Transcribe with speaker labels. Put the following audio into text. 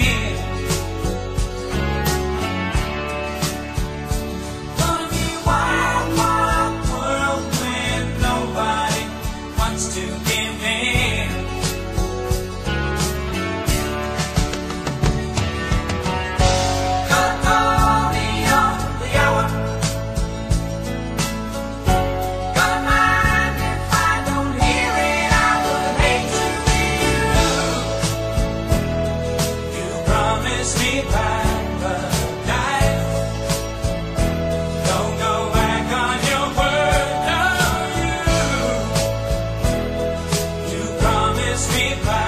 Speaker 1: me. Promised me paradise.